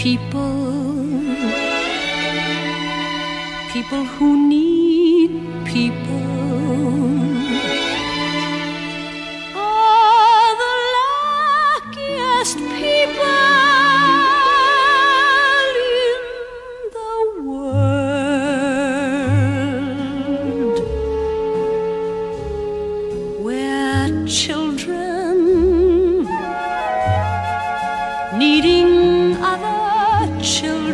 people, people who need people. Are the luckiest people in the world. Where children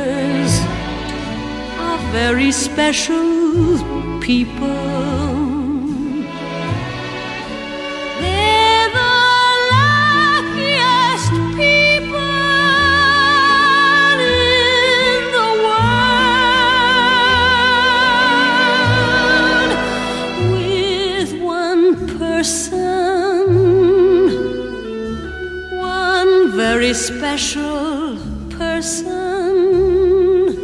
Lovers are very special people. They're the luckiest people in the world. With one person, one very special person,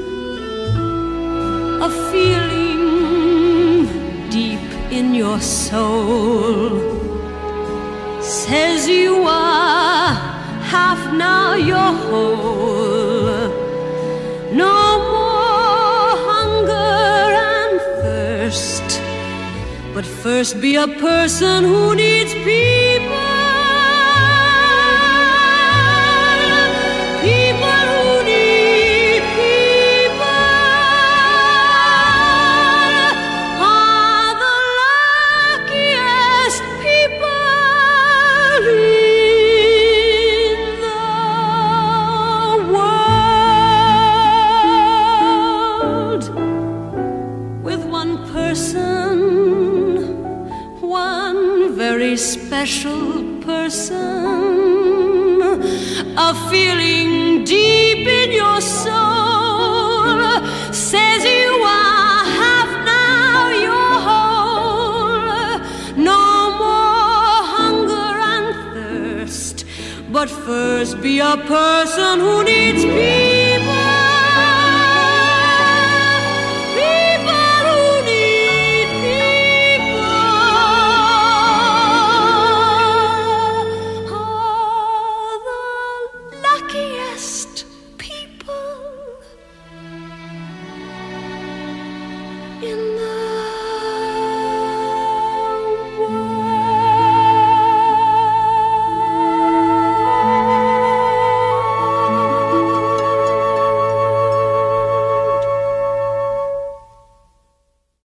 a feeling deep in your soul says you are half now you're whole. No more hunger and thirst, but first be a person who needs. People special person, a feeling deep in your soul says you are half now you're whole. No more hunger and thirst, but first be a person who needs peace.